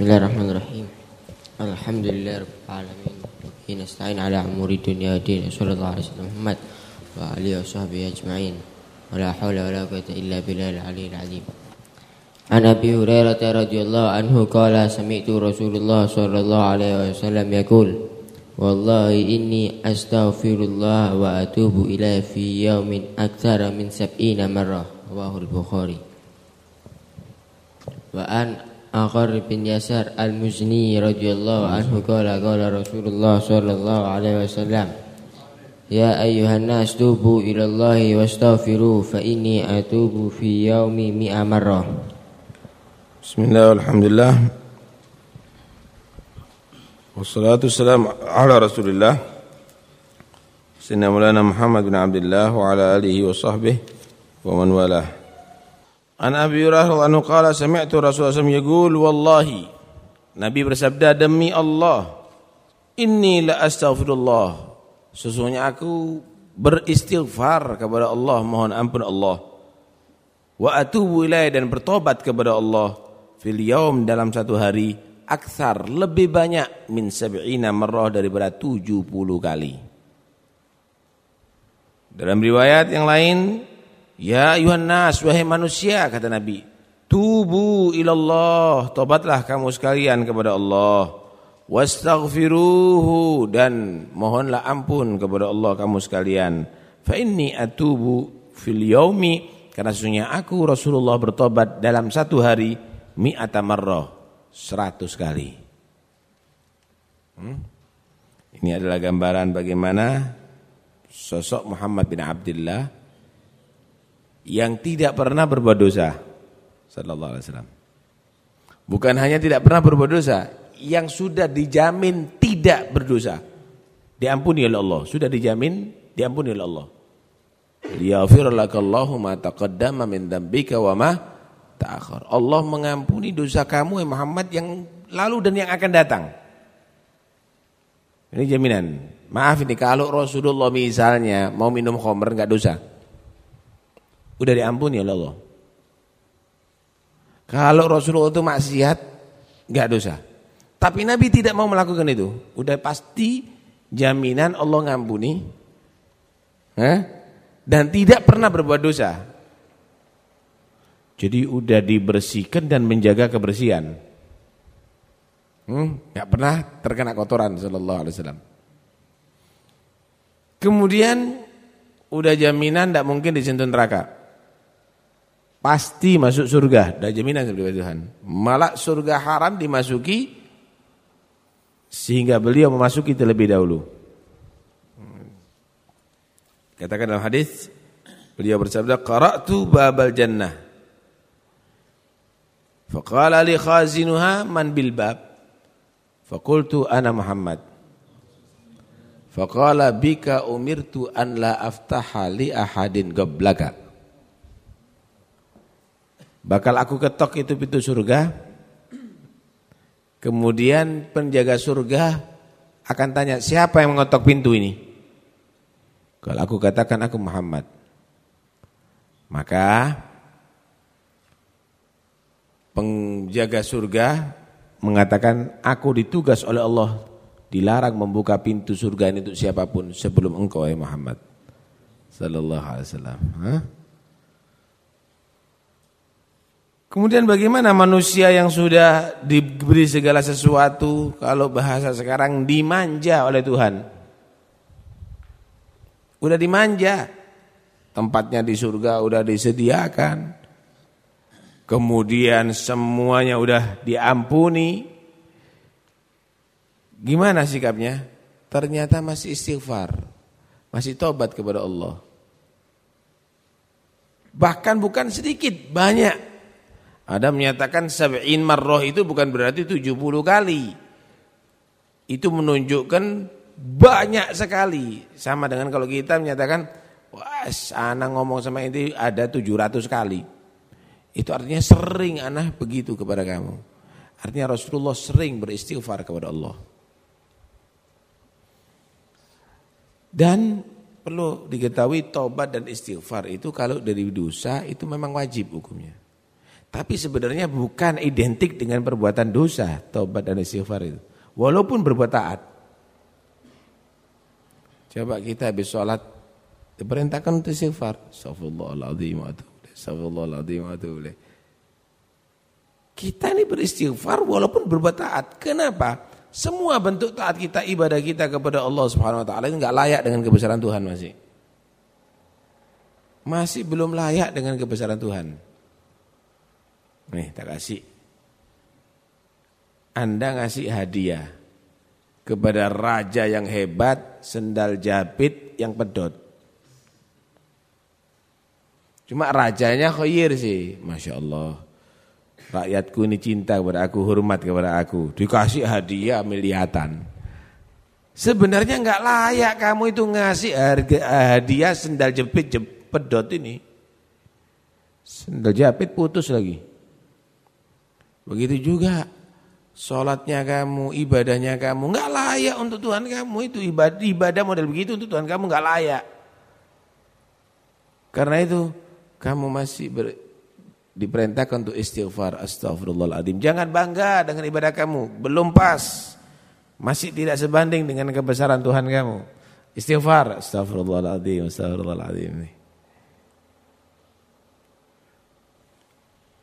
Bismillahirrahmanirrahim. Alhamdulillah rabbil alamin. Wa nasta'in ala umuri dunya wa din. Sallallahu alaihi wasallam Muhammad wa alihi wa sahbihi ajma'in. Wa la haula wa la quwwata illa billahil aliyyil azim. An Abi Hurairah radhiyallahu anhu qala sami'tu Rasulullah sallallahu alaihi wasallam yaqul Wallahi inni astaghfirullah wa atubu ilaihi fi yawmin aktsara min sab'ina marrah. Rawahu al-Bukhari. Wa an Akhar bin Yasar al-Muzni radhiyallahu anhu qala qala Rasulullah sallallahu alaihi wasallam Ya ayyuhan nas tubu ila Allah wastaghfiru fa inni atubu fi yaumi mi'a marrah. Bismillah alhamdulillah. Wassalatu wassalamu ala Rasulillah. Sayyidina Maulana Muhammad bin Abdullah wa ala alihi wa sahbihi wa man walah An Abi Hurairah anhu qala sami'tu Rasulullah SAW yaqul wallahi. Nabi bersabda demi Allah inni la astaghfirullah. Sesungguhnya aku beristighfar kepada Allah mohon ampun Allah. Wa atubu ilaihi dan bertobat kepada Allah fil yaum dalam satu hari aksar lebih banyak min sab'ina marrah daripada 70 kali. Dalam riwayat yang lain Ya ayuhan nas wahai manusia kata Nabi tubu ilallah tobatlah kamu sekalian kepada Allah. Wastaghfiruhu dan mohonlah ampun kepada Allah kamu sekalian. Fa inni atubu fil yaumi karena sesungguhnya aku Rasulullah bertobat dalam satu hari mi'ata marrah seratus kali. Hmm? ini adalah gambaran bagaimana sosok Muhammad bin Abdullah yang tidak pernah berbuat dosa sallallahu alaihi wasallam. Bukan hanya tidak pernah berbuat dosa, yang sudah dijamin tidak berdosa. Diampuni oleh Allah, sudah dijamin diampuni oleh Allah. Liyaghfir lakallahu ma taqaddama min dzambika wa ma ta'akhir. Allah mengampuni dosa kamu ya Muhammad yang lalu dan yang akan datang. Ini jaminan. Maaf ini kalau Rasulullah misalnya mau minum khamr enggak dosa. Udah diampuni oleh Allah. Kalau Rasulullah itu maksiat, nggak dosa. Tapi Nabi tidak mau melakukan itu. Udah pasti jaminan Allah ngampuni. Eh? Dan tidak pernah berbuat dosa. Jadi udah dibersihkan dan menjaga kebersihan. Hmm, pernah terkena kotoran sallallahu alaihi wasallam. Kemudian udah jaminan tidak mungkin disentuh neraka pasti masuk surga. Dan jaminan kepada Tuhan. Malah surga haram dimasuki sehingga beliau memasuki terlebih dahulu. Katakan dalam hadis beliau bersabda qara'tu babal jannah. Faqala li khazinuha man bil bab. Faqultu ana Muhammad. Faqala bika umirtu an la aftaha li ahadin qablaka. Bakal aku ketok itu pintu surga. Kemudian penjaga surga akan tanya, siapa yang mengetok pintu ini? Kalau aku katakan aku Muhammad. Maka penjaga surga mengatakan, aku ditugas oleh Allah dilarang membuka pintu surga ini untuk siapa pun sebelum engkau ya Muhammad sallallahu alaihi wasallam. Hah? Kemudian bagaimana manusia yang sudah diberi segala sesuatu kalau bahasa sekarang dimanja oleh Tuhan. Udah dimanja. Tempatnya di surga udah disediakan. Kemudian semuanya udah diampuni. Gimana sikapnya? Ternyata masih istighfar. Masih tobat kepada Allah. Bahkan bukan sedikit, banyak. Ada menyatakan sab'in marroh itu bukan berarti 70 kali. Itu menunjukkan banyak sekali. Sama dengan kalau kita menyatakan, wah anak ngomong sama ini ada 700 kali. Itu artinya sering anak begitu kepada kamu. Artinya Rasulullah sering beristighfar kepada Allah. Dan perlu diketahui tobat dan istighfar itu kalau dari dosa itu memang wajib hukumnya. Tapi sebenarnya bukan identik dengan perbuatan dosa, taubat dan istighfar itu. Walaupun berbuat taat. Coba kita habis sholat, diperintahkan untuk istighfar. Astagfirullahaladzim wa Astagfirullahaladzim wa Kita ini beristighfar walaupun berbuat taat. Kenapa? Semua bentuk taat kita, ibadah kita kepada Allah Subhanahu wa taala ini enggak layak dengan kebesaran Tuhan masih. Masih belum layak dengan kebesaran Tuhan. Nih, tak kasih. Anda ngasih hadiah kepada raja yang hebat, sendal jepit yang pedot. Cuma rajanya khair sih, Masya Allah. Rakyatku ini cinta kepada aku, hormat kepada aku. Dikasih hadiah miliatan. Sebenarnya enggak layak kamu itu ngasih harga hadiah sendal jepit pedot ini. Sendal jepit putus lagi. Begitu juga sholatnya kamu, ibadahnya kamu nggak layak untuk Tuhan kamu itu ibadah, ibadah model begitu untuk Tuhan kamu nggak layak. Karena itu kamu masih ber, diperintahkan untuk istighfar astagfirullahaladzim. Jangan bangga dengan ibadah kamu, belum pas. Masih tidak sebanding dengan kebesaran Tuhan kamu. Istighfar astagfirullahaladzim, astagfirullahaladzim.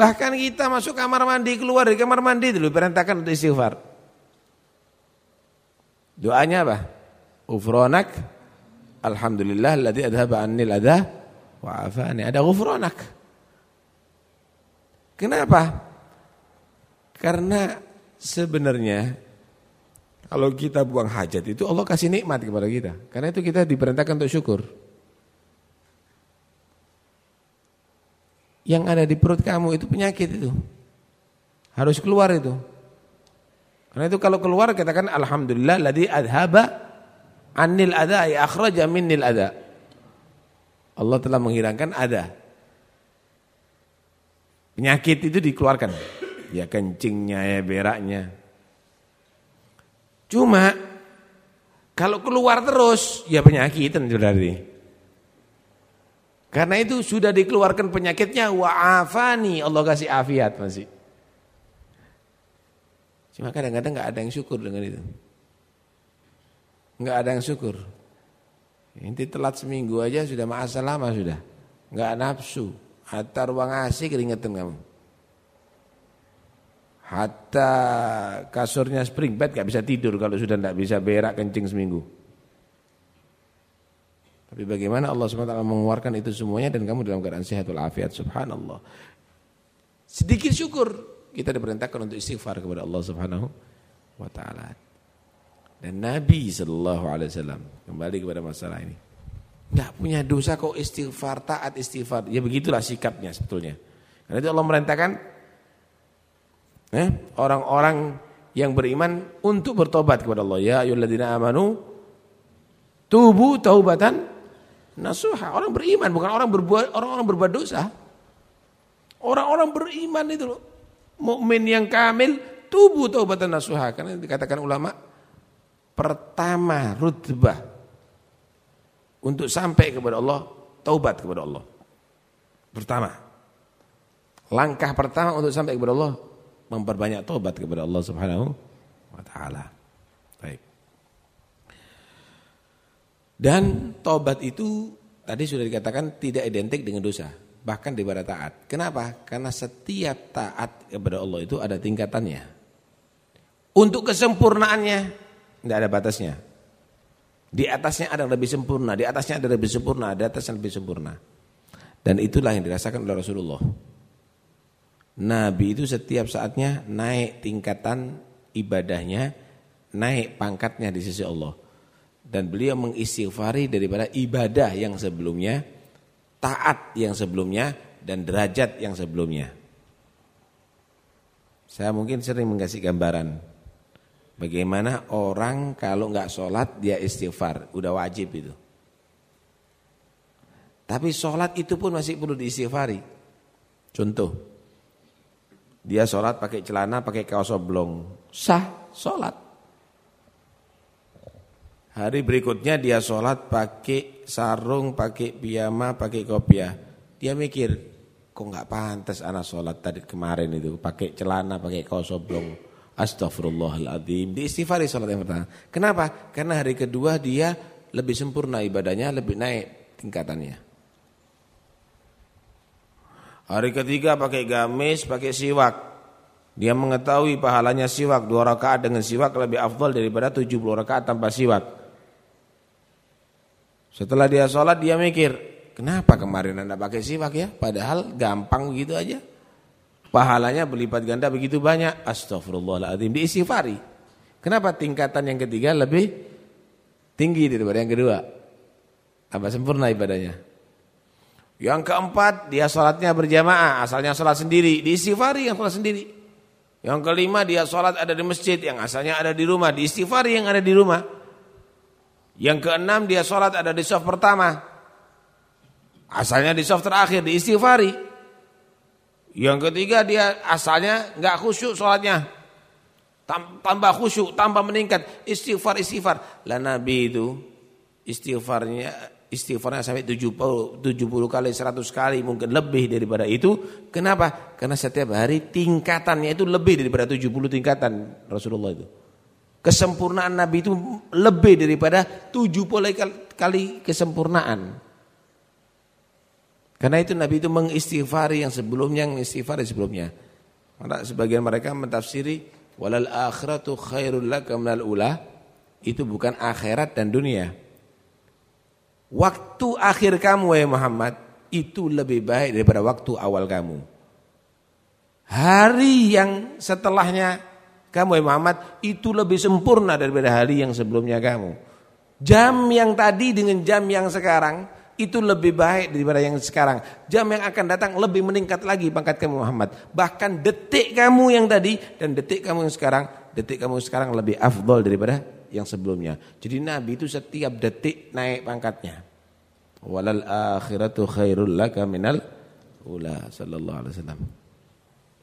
Bahkan kita masuk kamar mandi, keluar dari kamar mandi dulu perintahkan untuk istighfar. Doanya apa? Ufronak, Alhamdulillah alladzi adhaba annil adha wa afani. Ada ghufranak. Kenapa? Karena sebenarnya kalau kita buang hajat itu Allah kasih nikmat kepada kita. Karena itu kita diperintahkan untuk syukur. Yang ada di perut kamu itu penyakit itu. Harus keluar itu. Karena itu kalau keluar katakan alhamdulillah ladzi adhaba anil adha ay akhraja minnil adha. Allah telah menghilangkan ada. Penyakit itu dikeluarkan. Ya kencingnya ya beraknya. Cuma kalau keluar terus ya penyakit itu berarti. Karena itu sudah dikeluarkan penyakitnya wa'afani Allah kasih afiat masih. Cuma kadang-kadang nggak ada yang syukur dengan itu. nggak ada yang syukur. Inti telat seminggu aja sudah masa lama sudah. nggak nafsu. Hatta ruang AC keringetan kamu. Hatta kasurnya spring bed nggak bisa tidur kalau sudah nggak bisa berak kencing seminggu. Tapi bagaimana Allah SWT mengeluarkan itu semuanya dan kamu dalam keadaan sehat walafiat subhanallah. Sedikit syukur kita diperintahkan untuk istighfar kepada Allah Subhanahu wa taala. Dan Nabi sallallahu alaihi wasallam kembali kepada masalah ini. Enggak punya dosa kok istighfar, taat istighfar. Ya begitulah sikapnya sebetulnya. Karena itu Allah merintahkan eh, orang-orang yang beriman untuk bertobat kepada Allah. Ya ayyuhalladzina amanu tubu taubatan nasuha. Orang beriman bukan orang berbuat orang-orang berbuat dosa. Orang-orang beriman itu loh. Mukmin yang kamil tubuh taubatan nasuha karena dikatakan ulama pertama rutbah untuk sampai kepada Allah taubat kepada Allah. Pertama. Langkah pertama untuk sampai kepada Allah memperbanyak taubat kepada Allah Subhanahu wa taala. Baik. Dan tobat itu tadi sudah dikatakan tidak identik dengan dosa, bahkan di barat taat. Kenapa? Karena setiap taat kepada Allah itu ada tingkatannya. Untuk kesempurnaannya tidak ada batasnya. Di atasnya ada yang lebih sempurna, di atasnya ada lebih sempurna, di atasnya lebih sempurna. Dan itulah yang dirasakan oleh Rasulullah. Nabi itu setiap saatnya naik tingkatan ibadahnya, naik pangkatnya di sisi Allah dan beliau mengistighfari daripada ibadah yang sebelumnya, taat yang sebelumnya dan derajat yang sebelumnya. Saya mungkin sering mengasih gambaran bagaimana orang kalau nggak sholat dia istighfar, udah wajib itu. Tapi sholat itu pun masih perlu diistighfari. Contoh, dia sholat pakai celana, pakai kaos oblong, sah sholat. Hari berikutnya dia sholat pakai sarung, pakai piyama, pakai kopiah. Dia mikir, kok nggak pantas anak sholat tadi kemarin itu pakai celana, pakai kaos oblong. Astagfirullahaladzim. Di istighfari sholat yang pertama. Kenapa? Karena hari kedua dia lebih sempurna ibadahnya, lebih naik tingkatannya. Hari ketiga pakai gamis, pakai siwak. Dia mengetahui pahalanya siwak dua rakaat dengan siwak lebih afdal daripada 70 rakaat tanpa siwak. Setelah dia sholat dia mikir, kenapa kemarin anda pakai siwak ya? Padahal gampang begitu aja. Pahalanya berlipat ganda begitu banyak. Astagfirullahaladzim. Diistighfari. Kenapa tingkatan yang ketiga lebih tinggi daripada yang kedua? Apa sempurna ibadahnya? Yang keempat, dia sholatnya berjamaah. Asalnya sholat sendiri. Diistighfari yang sholat sendiri. Yang kelima, dia sholat ada di masjid. Yang asalnya ada di rumah. Diistighfari yang ada di rumah. Yang keenam, dia sholat ada di soft pertama. Asalnya di soft terakhir. Diistighfari. Yang ketiga dia asalnya nggak khusyuk sholatnya. Tambah khusyuk, tambah meningkat. Istighfar, istighfar. Lah Nabi itu istighfarnya istighfarnya sampai 70, 70 kali, 100 kali, mungkin lebih daripada itu. Kenapa? Karena setiap hari tingkatannya itu lebih daripada 70 tingkatan Rasulullah itu. Kesempurnaan Nabi itu lebih daripada 70 kali kesempurnaan. Karena itu Nabi itu mengistighfari yang sebelumnya, yang istighfari sebelumnya. Maka sebagian mereka mentafsiri walal akhiratu khairul laka minal ula itu bukan akhirat dan dunia. Waktu akhir kamu wahai Muhammad itu lebih baik daripada waktu awal kamu. Hari yang setelahnya kamu Muhammad itu lebih sempurna daripada hari yang sebelumnya kamu. Jam yang tadi dengan jam yang sekarang itu lebih baik daripada yang sekarang. Jam yang akan datang lebih meningkat lagi pangkat kamu Muhammad. Bahkan detik kamu yang tadi dan detik kamu yang sekarang, detik kamu sekarang lebih afdol daripada yang sebelumnya. Jadi Nabi itu setiap detik naik pangkatnya. Walal akhiratu khairul laka minal ula sallallahu alaihi wasallam.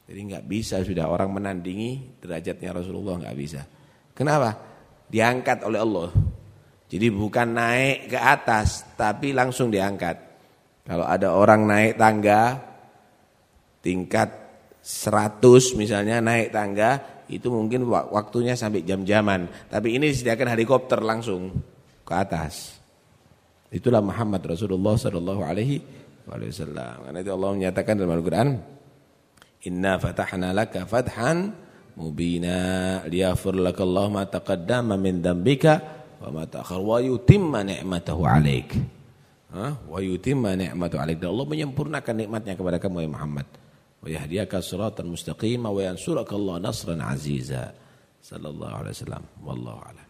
Jadi enggak bisa sudah orang menandingi derajatnya Rasulullah enggak bisa. Kenapa? Diangkat oleh Allah. Jadi bukan naik ke atas, tapi langsung diangkat. Kalau ada orang naik tangga, tingkat 100 misalnya naik tangga, itu mungkin waktunya sampai jam-jaman. Tapi ini disediakan helikopter langsung ke atas. Itulah Muhammad Rasulullah Sallallahu Alaihi Wasallam. Karena itu Allah menyatakan dalam Al-Quran, Inna fatahna laka fathan mubina liyafur lakallahu ma taqaddama min dambika wa ma ta'akhir wa yutimma ni'matahu 'alaik. Ha? Wa yutimma ni'matahu 'alaik. Dan Allah menyempurnakan nikmatnya kepada kamu ya Muhammad. Wa yahdiyaka siratan mustaqima wa yansuraka Allah nasran aziza. Sallallahu alaihi wasallam. Wallahu a'lam.